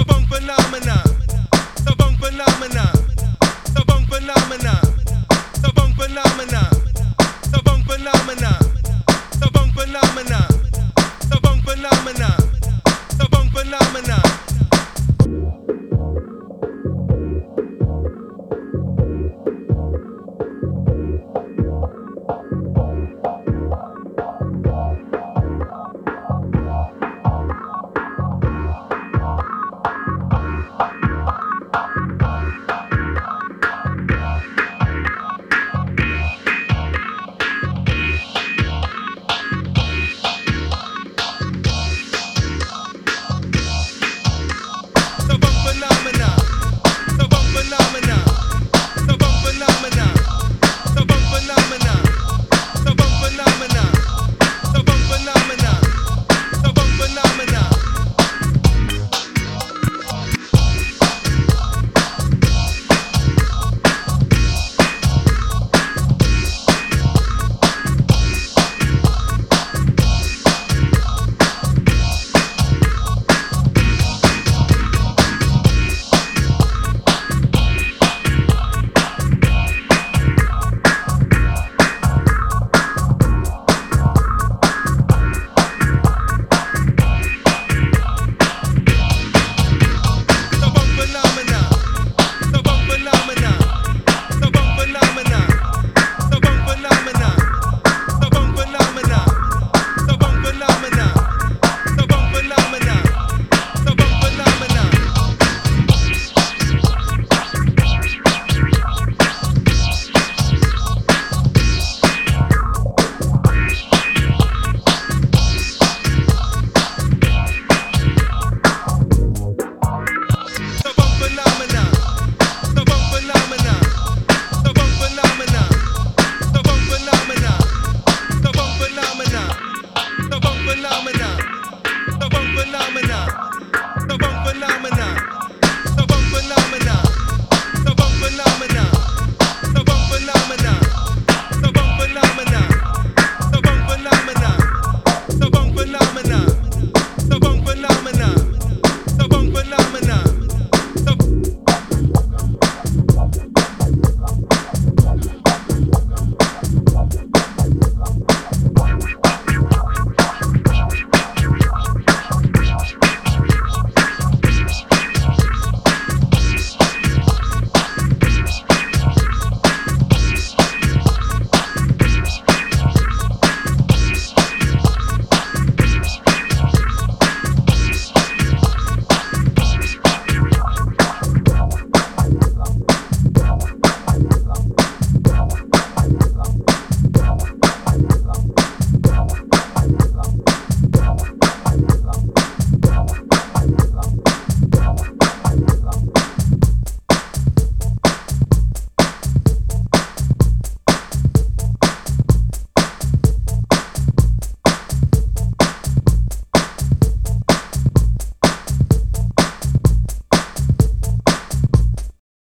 The funk phenomena. The funk phenomena. The funk phenomena. phenomenon.